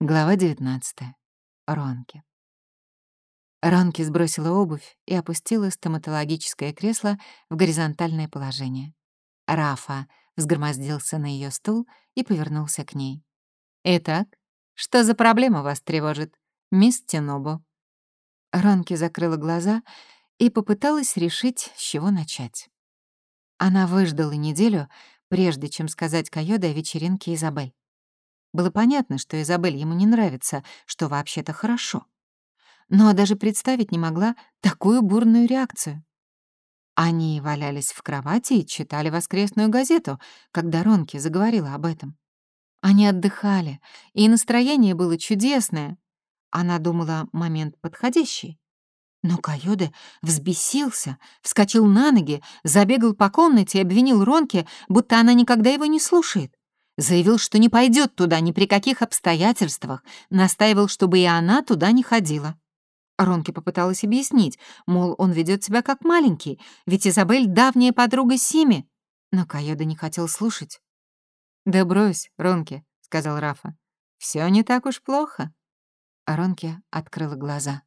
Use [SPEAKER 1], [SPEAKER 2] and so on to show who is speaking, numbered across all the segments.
[SPEAKER 1] Глава 19. Ронки. Ронки сбросила обувь и опустила стоматологическое кресло в горизонтальное положение. Рафа взгромоздился на ее стул и повернулся к ней. «Итак, что за проблема вас тревожит, мисс Тенобу?» Ронки закрыла глаза и попыталась решить, с чего начать. Она выждала неделю, прежде чем сказать Кайоде о вечеринке Изабель. Было понятно, что Изабель ему не нравится, что вообще-то хорошо. Но даже представить не могла такую бурную реакцию. Они валялись в кровати и читали воскресную газету, когда Ронки заговорила об этом. Они отдыхали, и настроение было чудесное. Она думала, момент подходящий. Но Кайоде взбесился, вскочил на ноги, забегал по комнате и обвинил Ронки, будто она никогда его не слушает. Заявил, что не пойдет туда ни при каких обстоятельствах, настаивал, чтобы и она туда не ходила. Ронки попыталась объяснить, мол, он ведет себя как маленький, ведь Изабель — давняя подруга Сими. Но Кайода не хотел слушать. «Да брось, Ронки», — сказал Рафа. Все не так уж плохо». Ронки открыла глаза.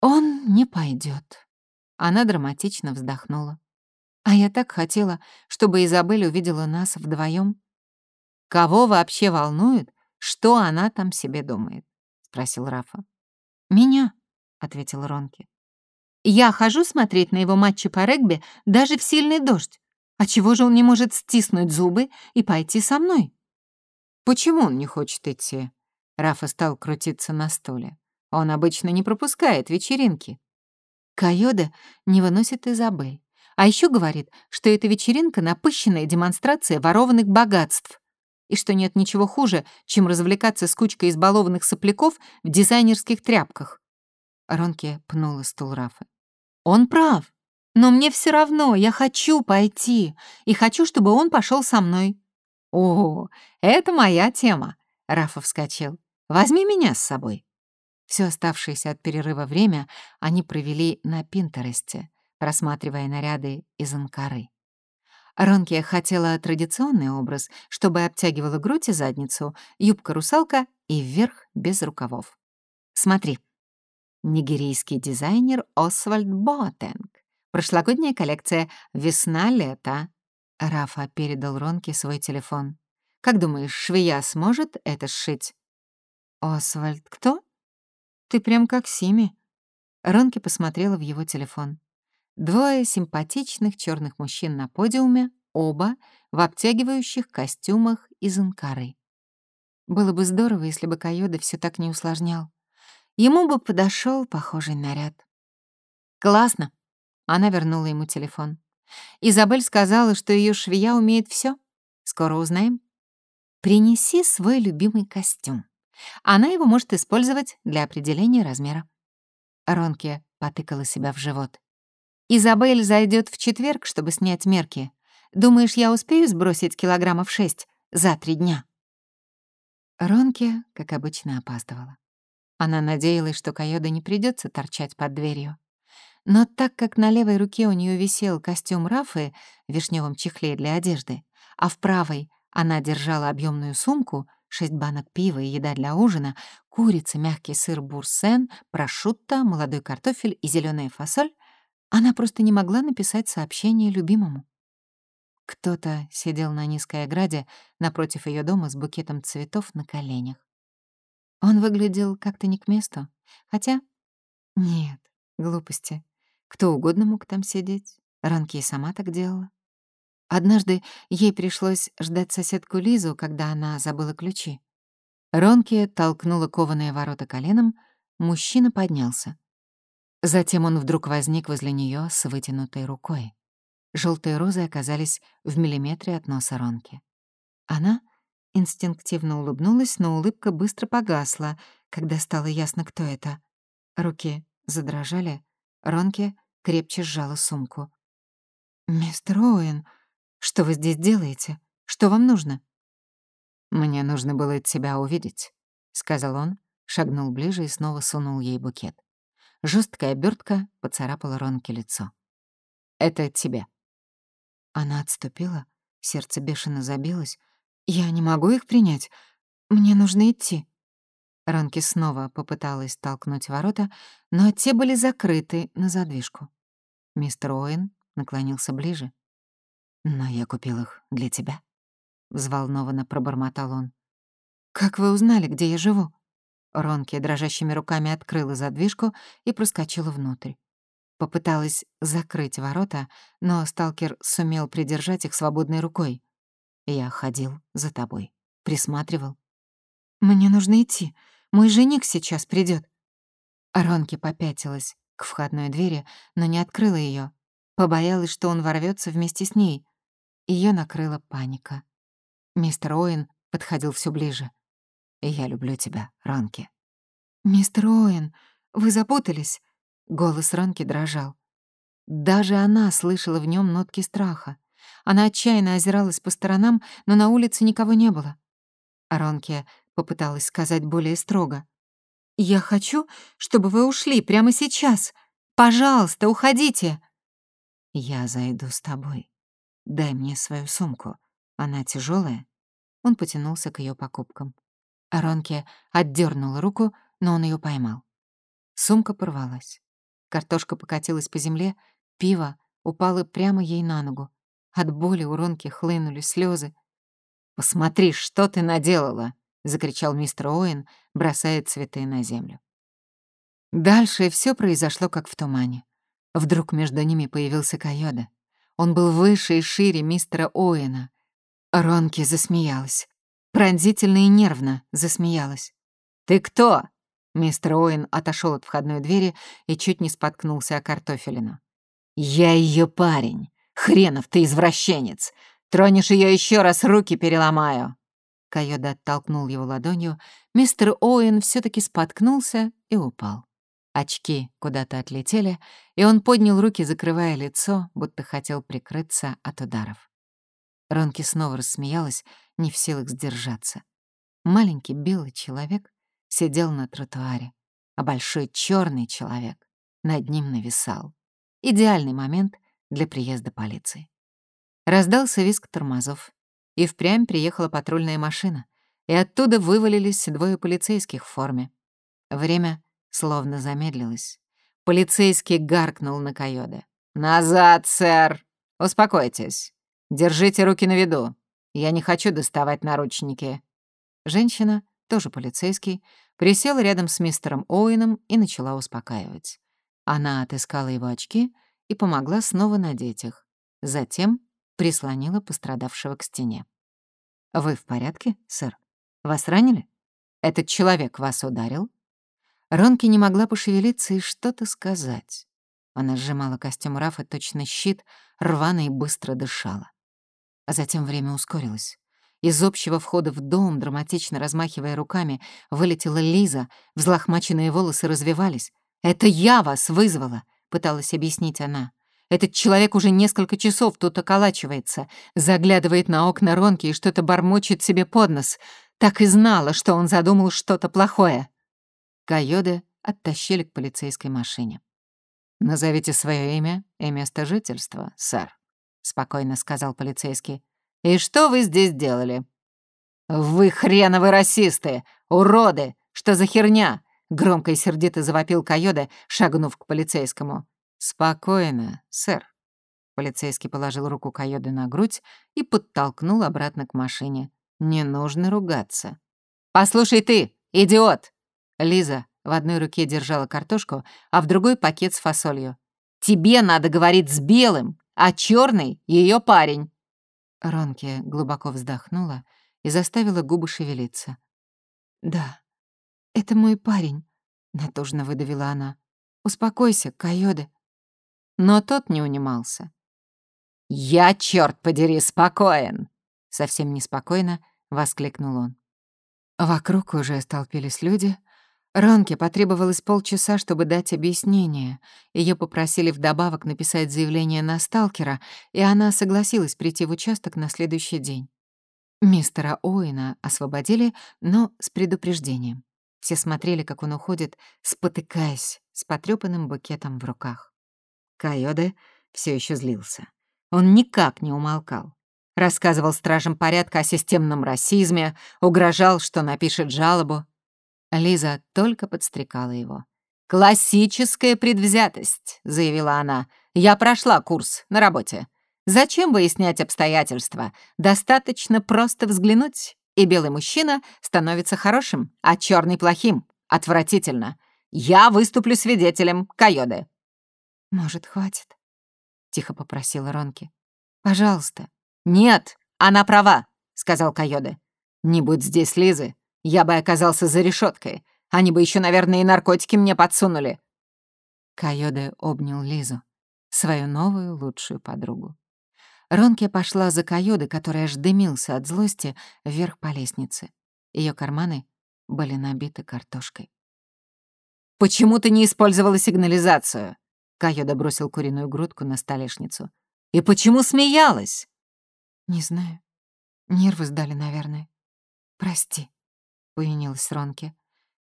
[SPEAKER 1] «Он не пойдет. Она драматично вздохнула. «А я так хотела, чтобы Изабель увидела нас вдвоем. «Кого вообще волнует, что она там себе думает?» — спросил Рафа. «Меня», — ответил Ронки. «Я хожу смотреть на его матчи по регби даже в сильный дождь. А чего же он не может стиснуть зубы и пойти со мной?» «Почему он не хочет идти?» Рафа стал крутиться на стуле. «Он обычно не пропускает вечеринки». Кайода не выносит Изабель. А еще говорит, что эта вечеринка — напыщенная демонстрация ворованных богатств и что нет ничего хуже, чем развлекаться с кучкой избалованных сопляков в дизайнерских тряпках. Ронки пнула стул Рафа. «Он прав. Но мне все равно, я хочу пойти, и хочу, чтобы он пошел со мной». «О, это моя тема», — Рафа вскочил. «Возьми меня с собой». Все оставшееся от перерыва время они провели на Пинтересте, рассматривая наряды из Анкары. Ронки хотела традиционный образ, чтобы обтягивала грудь и задницу, юбка-русалка и вверх без рукавов. Смотри. Нигерийский дизайнер Освальд Боатенг. Прошлогодняя коллекция «Весна-лето». Рафа передал Ронке свой телефон. «Как думаешь, швея сможет это сшить?» «Освальд кто?» «Ты прям как Сими». Ронки посмотрела в его телефон. Двое симпатичных черных мужчин на подиуме, оба в обтягивающих костюмах из анкары. Было бы здорово, если бы Кайода все так не усложнял. Ему бы подошел похожий наряд. «Классно!» — она вернула ему телефон. Изабель сказала, что ее швея умеет все. Скоро узнаем. Принеси свой любимый костюм. Она его может использовать для определения размера. Ронке потыкала себя в живот. Изабель зайдет в четверг, чтобы снять мерки. Думаешь, я успею сбросить килограммов шесть за три дня?» Ронке, как обычно, опаздывала. Она надеялась, что Кайода не придется торчать под дверью. Но так как на левой руке у нее висел костюм Рафы в вишневом чехле для одежды, а в правой она держала объемную сумку, шесть банок пива и еда для ужина, курица, мягкий сыр бурсен, прошутто, молодой картофель и зеленая фасоль, она просто не могла написать сообщение любимому. Кто-то сидел на низкой ограде напротив ее дома с букетом цветов на коленях. Он выглядел как-то не к месту, хотя... Нет, глупости. Кто угодно мог там сидеть. Ранки и сама так делала. Однажды ей пришлось ждать соседку Лизу, когда она забыла ключи. Ронки толкнула кованые ворота коленом, мужчина поднялся. Затем он вдруг возник возле нее с вытянутой рукой. Желтые розы оказались в миллиметре от носа Ронки. Она инстинктивно улыбнулась, но улыбка быстро погасла, когда стало ясно, кто это. Руки задрожали, Ронки крепче сжала сумку. «Мистер Оуэн, что вы здесь делаете? Что вам нужно?» «Мне нужно было тебя увидеть», — сказал он, шагнул ближе и снова сунул ей букет. Жесткая обертка поцарапала Ронке лицо. «Это тебе». Она отступила, сердце бешено забилось. «Я не могу их принять. Мне нужно идти». Ранки снова попыталась толкнуть ворота, но те были закрыты на задвижку. Мистер Оуэн наклонился ближе. «Но я купил их для тебя», — взволнованно пробормотал он. «Как вы узнали, где я живу?» Ронки дрожащими руками открыла задвижку и проскочила внутрь. Попыталась закрыть ворота, но сталкер сумел придержать их свободной рукой. Я ходил за тобой, присматривал. «Мне нужно идти. Мой жених сейчас придет. Ронки попятилась к входной двери, но не открыла ее. Побоялась, что он ворвется вместе с ней. Ее накрыла паника. Мистер Оуэн подходил все ближе. «Я люблю тебя, Ронки». «Мистер Оуэн, вы запутались?» Голос Ронки дрожал. Даже она слышала в нем нотки страха. Она отчаянно озиралась по сторонам, но на улице никого не было. Ронки попыталась сказать более строго. «Я хочу, чтобы вы ушли прямо сейчас. Пожалуйста, уходите!» «Я зайду с тобой. Дай мне свою сумку. Она тяжелая. Он потянулся к ее покупкам. Ронки отдернула руку, но он ее поймал. Сумка порвалась. Картошка покатилась по земле, пиво упало прямо ей на ногу. От боли у Ронки хлынули слезы. «Посмотри, что ты наделала!» — закричал мистер Оуэн, бросая цветы на землю. Дальше все произошло как в тумане. Вдруг между ними появился Койода. Он был выше и шире мистера Оуэна. Ронки засмеялась. Пронзительно и нервно засмеялась. «Ты кто?» Мистер Оуэн отошел от входной двери и чуть не споткнулся о картофелину. «Я ее парень. Хренов ты извращенец. Тронешь ее еще раз, руки переломаю». Койода оттолкнул его ладонью. Мистер Оуэн все таки споткнулся и упал. Очки куда-то отлетели, и он поднял руки, закрывая лицо, будто хотел прикрыться от ударов. Ронки снова рассмеялась, не в силах сдержаться. Маленький белый человек сидел на тротуаре, а большой черный человек над ним нависал. Идеальный момент для приезда полиции. Раздался визг тормозов, и впрямь приехала патрульная машина, и оттуда вывалились двое полицейских в форме. Время словно замедлилось. Полицейский гаркнул на койода. «Назад, сэр! Успокойтесь. Держите руки на виду. Я не хочу доставать наручники». Женщина, тоже полицейский, присела рядом с мистером Оуэном и начала успокаивать. Она отыскала его очки и помогла снова надеть их. Затем прислонила пострадавшего к стене. «Вы в порядке, сэр? Вас ранили? Этот человек вас ударил?» Ронки не могла пошевелиться и что-то сказать. Она сжимала костюм Рафа точно щит, рвано и быстро дышала. А затем время ускорилось. Из общего входа в дом, драматично размахивая руками, вылетела Лиза, взлохмаченные волосы развивались. «Это я вас вызвала!» — пыталась объяснить она. Этот человек уже несколько часов тут околачивается, заглядывает на окна Ронки и что-то бормочет себе под нос. Так и знала, что он задумал что-то плохое. Койоды оттащили к полицейской машине. «Назовите свое имя и место жительства, сэр», — спокойно сказал полицейский. «И что вы здесь делали?» «Вы хреновы расисты! Уроды! Что за херня?» Громко и сердито завопил Койода, шагнув к полицейскому. «Спокойно, сэр». Полицейский положил руку Койоды на грудь и подтолкнул обратно к машине. «Не нужно ругаться». «Послушай ты, идиот!» Лиза в одной руке держала картошку, а в другой — пакет с фасолью. «Тебе надо говорить с белым, а черный — ее парень». Ронки глубоко вздохнула и заставила губы шевелиться. «Да, это мой парень», — натужно выдавила она. «Успокойся, Койоде». Но тот не унимался. «Я, черт подери, спокоен!» Совсем неспокойно воскликнул он. Вокруг уже столпились люди. Ронке потребовалось полчаса, чтобы дать объяснение. Ее попросили вдобавок написать заявление на сталкера, и она согласилась прийти в участок на следующий день. Мистера Оуэна освободили, но с предупреждением. Все смотрели, как он уходит, спотыкаясь, с потрёпанным букетом в руках. Койоде все еще злился. Он никак не умолкал. Рассказывал стражам порядка о системном расизме, угрожал, что напишет жалобу. Лиза только подстрекала его. «Классическая предвзятость», — заявила она. «Я прошла курс на работе. Зачем выяснять обстоятельства? Достаточно просто взглянуть, и белый мужчина становится хорошим, а черный плохим. Отвратительно. Я выступлю свидетелем, Кайоде».
[SPEAKER 2] «Может, хватит?» — тихо попросила Ронки.
[SPEAKER 1] «Пожалуйста». «Нет, она права», — сказал Кайоде. «Не будь здесь Лизы, я бы оказался за решеткой. Они бы еще, наверное, и наркотики мне подсунули». Кайоде обнял Лизу, свою новую лучшую подругу. Ронке пошла за Кайоде, который аж дымился от злости, вверх по лестнице. Ее карманы были набиты картошкой. «Почему ты не использовала сигнализацию?» Кайода бросил куриную грудку на столешницу. «И почему смеялась?»
[SPEAKER 2] «Не знаю. Нервы сдали, наверное. Прости», — повинилась Ронке.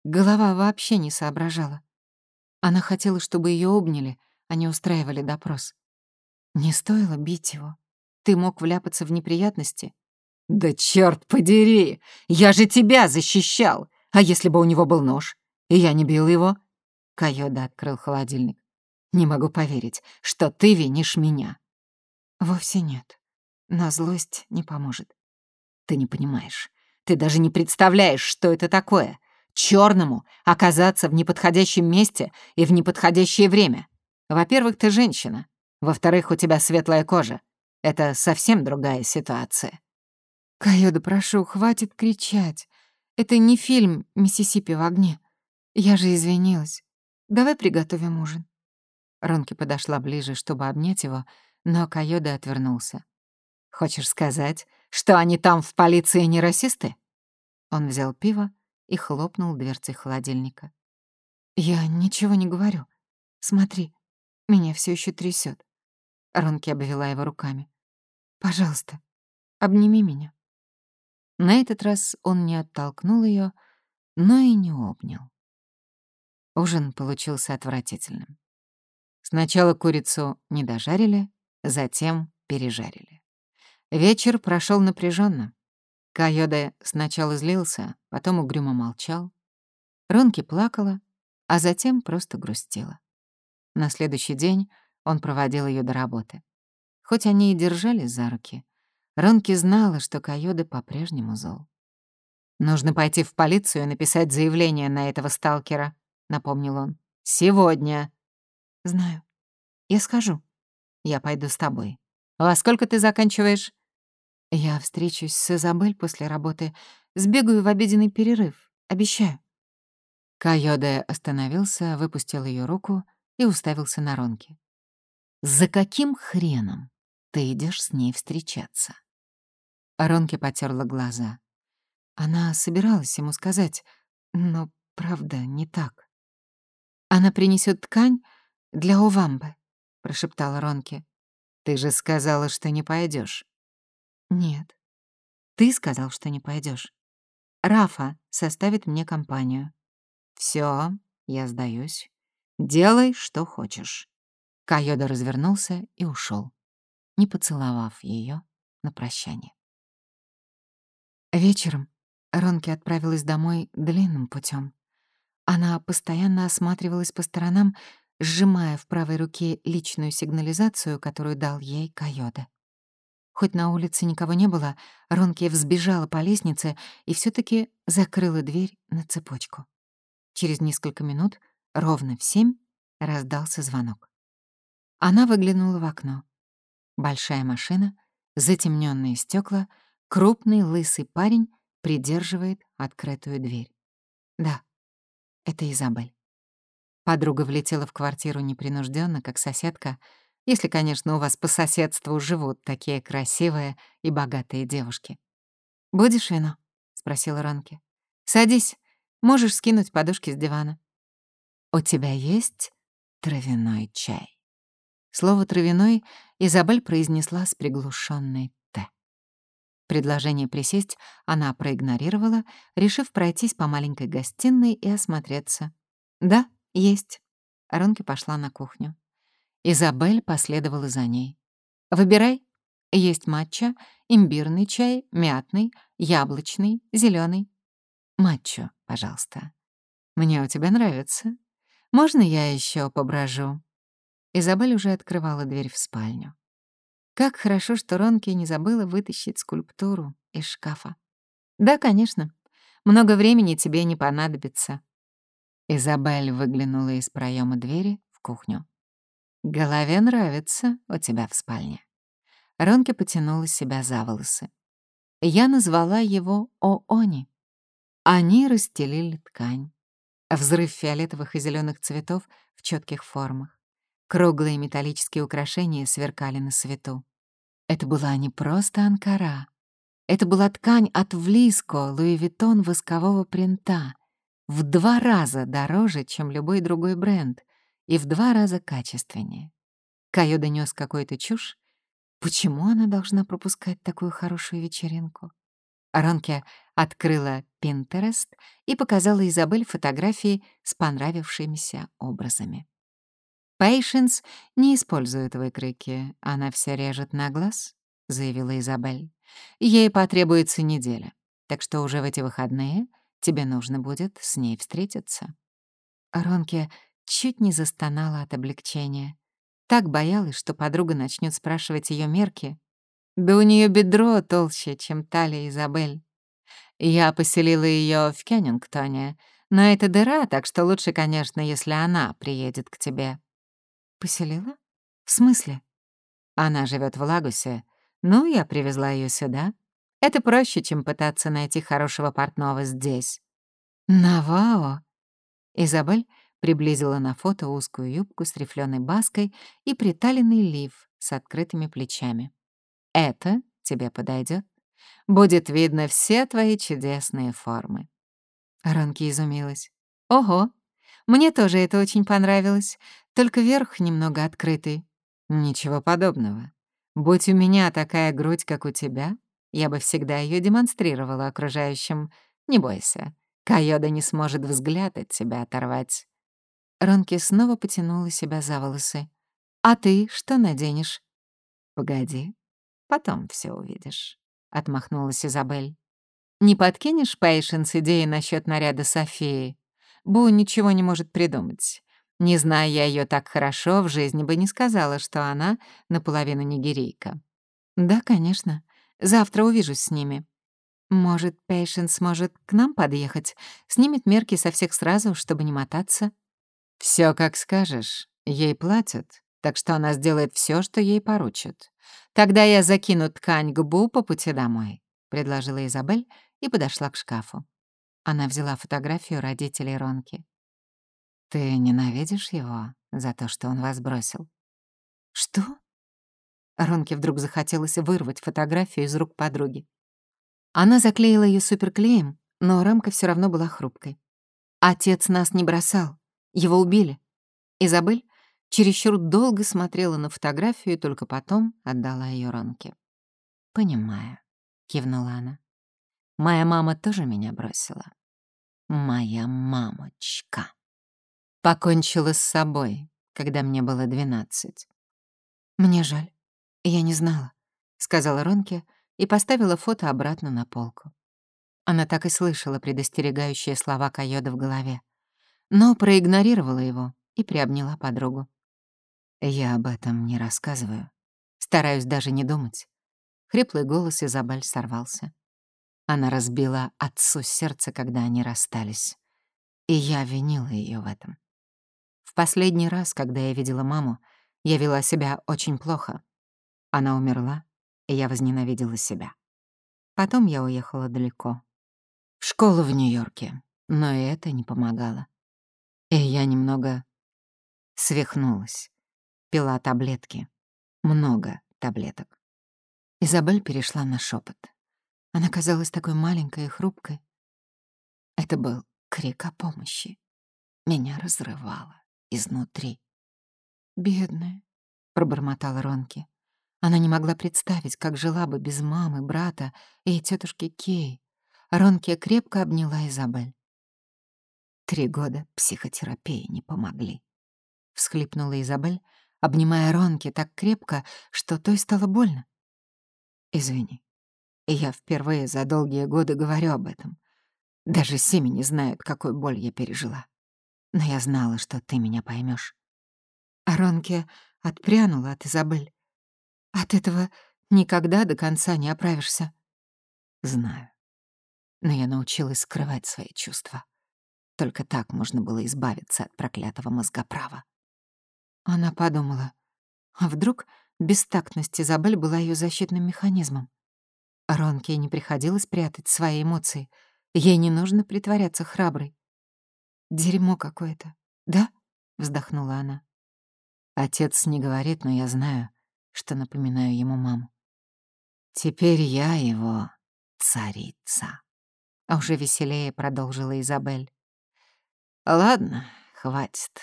[SPEAKER 2] Голова вообще не соображала. Она хотела, чтобы ее обняли, а не устраивали допрос. Не стоило бить его. Ты мог вляпаться в неприятности.
[SPEAKER 1] «Да черт подери! Я же тебя защищал! А если бы у него был нож? И я не бил его?» Кайода открыл холодильник. «Не могу поверить, что ты винишь меня».
[SPEAKER 2] «Вовсе нет. Но злость не поможет».
[SPEAKER 1] «Ты не понимаешь. Ты даже не представляешь, что это такое черному оказаться в неподходящем месте и в неподходящее время. Во-первых, ты женщина. Во-вторых, у тебя светлая кожа. Это совсем другая ситуация.
[SPEAKER 2] Кайода, прошу, хватит кричать. Это не фильм «Миссисипи в огне». Я же извинилась. Давай приготовим ужин.
[SPEAKER 1] Ронки подошла ближе, чтобы обнять его, но Кайода отвернулся. «Хочешь сказать, что они там в полиции не расисты?» Он взял пиво и хлопнул дверцей холодильника.
[SPEAKER 2] «Я ничего не говорю. Смотри, меня все еще трясет. Ронки обвела его руками. «Пожалуйста, обними меня».
[SPEAKER 1] На этот раз он не оттолкнул ее, но и не обнял. Ужин получился отвратительным. Сначала курицу не дожарили, затем пережарили. Вечер прошел напряженно. Кайоде сначала злился, потом угрюмо молчал. Ронки плакала, а затем просто грустила. На следующий день он проводил ее до работы. Хоть они и держались за руки, Ронки знала, что Кайоде по-прежнему зол. «Нужно пойти в полицию и написать заявление на этого сталкера», — напомнил он. «Сегодня».
[SPEAKER 2] «Знаю. Я скажу.
[SPEAKER 1] Я пойду с тобой. Во сколько ты заканчиваешь?»
[SPEAKER 2] Я встречусь с Изабель после работы. Сбегаю в обеденный перерыв. Обещаю.
[SPEAKER 1] Кайоде остановился, выпустил ее руку и уставился на Ронки. «За каким хреном ты идешь с ней встречаться?» Ронки потерла глаза.
[SPEAKER 2] Она собиралась ему сказать, но, правда, не так.
[SPEAKER 1] «Она принесет ткань для Увамбы», — прошептала Ронки. «Ты же сказала, что не пойдешь.
[SPEAKER 2] «Нет.
[SPEAKER 1] Ты сказал, что не пойдешь. Рафа составит мне компанию. Все, я сдаюсь. Делай, что хочешь». Кайода развернулся и ушел, не поцеловав ее на прощание.
[SPEAKER 2] Вечером Ронки отправилась домой длинным путем. Она постоянно осматривалась по сторонам, сжимая в правой руке личную сигнализацию, которую дал ей Кайода. Хоть на улице никого не было, Ронки взбежала по лестнице и все таки закрыла дверь на цепочку. Через несколько минут, ровно в семь, раздался звонок. Она выглянула в окно. Большая машина, затемненные стекла, крупный лысый парень придерживает открытую дверь. Да, это Изабель. Подруга влетела в квартиру непринужденно, как соседка, если, конечно, у вас по соседству живут такие красивые и богатые девушки. «Будешь вино?» — спросила Ронки. «Садись, можешь скинуть подушки с дивана». «У тебя есть травяной чай?» Слово «травяной» Изабель произнесла с приглушенной «т». Предложение присесть она проигнорировала, решив пройтись по маленькой гостиной и осмотреться. «Да, есть». Ронки пошла на кухню. Изабель последовала за ней. «Выбирай. Есть матча, имбирный чай, мятный, яблочный, зеленый. Матчу, пожалуйста.
[SPEAKER 1] Мне у тебя нравится. Можно я еще поброжу?» Изабель уже открывала дверь в спальню. Как хорошо, что Ронки не забыла вытащить скульптуру из шкафа. «Да, конечно. Много времени тебе не понадобится». Изабель выглянула из проема двери в кухню. «Голове нравится у тебя в спальне». Ронки потянула себя за волосы. Я назвала его Оони. Они расстелили ткань. Взрыв фиолетовых и зеленых цветов в четких формах. Круглые металлические украшения сверкали на свету. Это была не просто анкара. Это была ткань от Влиско Луи Виттон воскового принта, в два раза дороже, чем любой другой бренд, и в два раза качественнее. Кайо донёс какую-то чушь. Почему она должна пропускать такую хорошую вечеринку? Ронке открыла Pinterest и показала Изабель фотографии с понравившимися образами. «Пейшенс не использует выкройки, она все режет на глаз», — заявила Изабель. «Ей потребуется неделя, так что уже в эти выходные тебе нужно будет с ней встретиться». Ронке чуть не застонала от облегчения. Так боялась, что подруга начнет спрашивать ее мерки. Да у нее бедро толще, чем талия Изабель. Я поселила ее в Кеннингтоне, но это дыра, так что лучше, конечно, если она приедет к тебе. Поселила? В смысле? Она живет в Лагусе. Ну, я привезла ее сюда. Это проще, чем пытаться найти хорошего портного здесь. Навао. Изабель приблизила на фото узкую юбку с рифленой баской и приталенный лиф с открытыми плечами. Это тебе подойдет. Будет видно все твои чудесные формы. Ранки изумилась. Ого, мне тоже это очень понравилось. Только верх немного открытый. Ничего подобного. Будь у меня такая грудь, как у тебя, я бы всегда ее демонстрировала окружающим. Не бойся, Кайода не сможет взгляд от тебя оторвать. Ронки снова потянула себя за волосы. «А ты что наденешь?» «Погоди, потом все увидишь», — отмахнулась Изабель. «Не подкинешь Пейшенс идеи насчет наряда Софии? Бу ничего не может придумать. Не зная я ее так хорошо, в жизни бы не сказала, что она наполовину нигерийка. Да, конечно. Завтра увижусь с ними. Может, Пейшенс сможет к нам подъехать, снимет мерки со всех сразу, чтобы не мотаться? Все как скажешь. Ей платят, так что она сделает все, что ей поручат. Тогда я закину ткань к Бу по пути домой, предложила Изабель и подошла к шкафу. Она взяла фотографию родителей Ронки. Ты ненавидишь его за то, что он вас бросил? Что? Ронке вдруг захотелось вырвать фотографию из рук подруги. Она заклеила ее суперклеем, но рамка все равно была хрупкой. Отец нас не бросал. Его убили. Изабель чересчур долго смотрела на фотографию и только потом отдала ее Ронке. «Понимаю», — кивнула она. «Моя мама тоже меня бросила. Моя мамочка» покончила с собой, когда мне было двенадцать. «Мне жаль, я не знала», — сказала Ронке и поставила фото обратно на полку. Она так и слышала предостерегающие слова Кайода в голове, но проигнорировала его и приобняла подругу. «Я об этом не рассказываю. Стараюсь даже не думать». Хриплый голос Изабель сорвался. Она разбила отцу сердце, когда они расстались. И я винила ее в этом. В последний раз, когда я видела маму, я вела себя очень плохо. Она умерла, и я возненавидела себя. Потом я уехала далеко. В школу в Нью-Йорке, но и это не помогало. И я немного свихнулась. Пила таблетки. Много таблеток. Изабель перешла на шепот. Она казалась такой маленькой и хрупкой. Это был крик о помощи. Меня разрывало изнутри. «Бедная», — пробормотала Ронки. Она не могла представить, как жила бы без мамы, брата и тетушки Кей. Ронки крепко обняла Изабель. «Три года психотерапии не помогли», — всхлипнула Изабель, обнимая Ронки так крепко, что той стало больно. «Извини, я впервые за долгие годы говорю об этом.
[SPEAKER 2] Даже Семи не знают, какую боль я пережила. Но я знала, что ты меня поймешь. Аронке отпрянула от Изабель. От этого никогда до конца не оправишься. Знаю. Но я научилась скрывать свои чувства. Только так можно было избавиться от проклятого мозгоправа. Она подумала, а вдруг бестактность Изабель была ее защитным механизмом? Ронке не приходилось прятать свои эмоции. Ей не нужно притворяться храброй. «Дерьмо какое-то, да?» — вздохнула она. Отец не говорит, но я знаю, что напоминаю ему маму. Теперь я его царица. А уже веселее продолжила Изабель. Ладно, хватит.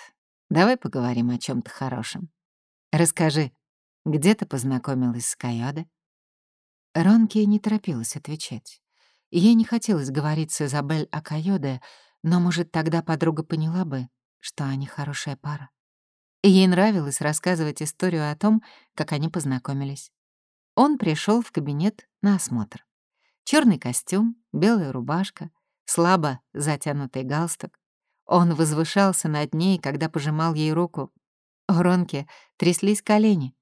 [SPEAKER 2] Давай поговорим о чем то хорошем. Расскажи, где ты познакомилась с Кайоде? Ронки не торопилась отвечать. Ей не хотелось говорить с Изабель о Кайоде, но, может, тогда подруга поняла бы, что они хорошая пара. Ей нравилось рассказывать историю о том, как они познакомились. Он пришел в кабинет на осмотр. Черный костюм, белая рубашка, слабо затянутый галстук. Он возвышался над ней, когда пожимал ей руку. У тряслись колени.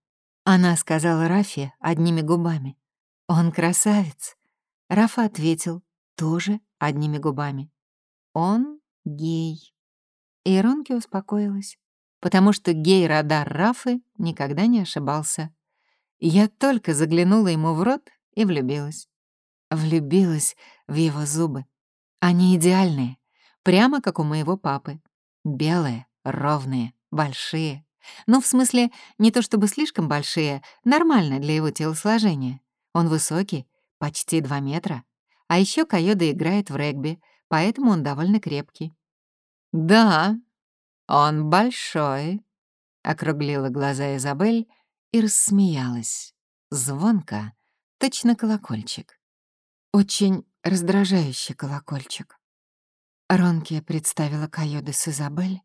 [SPEAKER 2] Она сказала Рафе одними губами. «Он красавец». Рафа ответил, тоже одними губами. «Он гей». И Ронки успокоилась, потому что гей-радар Рафы никогда не ошибался. Я только заглянула ему в рот и влюбилась. Влюбилась в его зубы. Они идеальные, прямо как у моего папы. Белые, ровные, большие. Ну, в смысле, не то чтобы слишком большие, нормально для его телосложения. Он высокий, почти 2 метра. А еще Койода играет в регби, поэтому он довольно крепкий. «Да, он большой», — округлила глаза Изабель и рассмеялась. Звонко, точно колокольчик. Очень раздражающий колокольчик. Ронки представила Койоды с Изабель,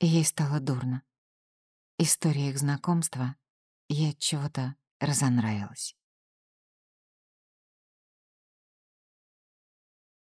[SPEAKER 2] и ей стало дурно. История их знакомства ей от чего-то разонравилась.